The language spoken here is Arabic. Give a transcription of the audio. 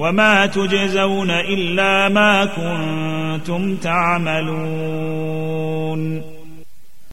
وما تجزون إلا ما كنتم تعملون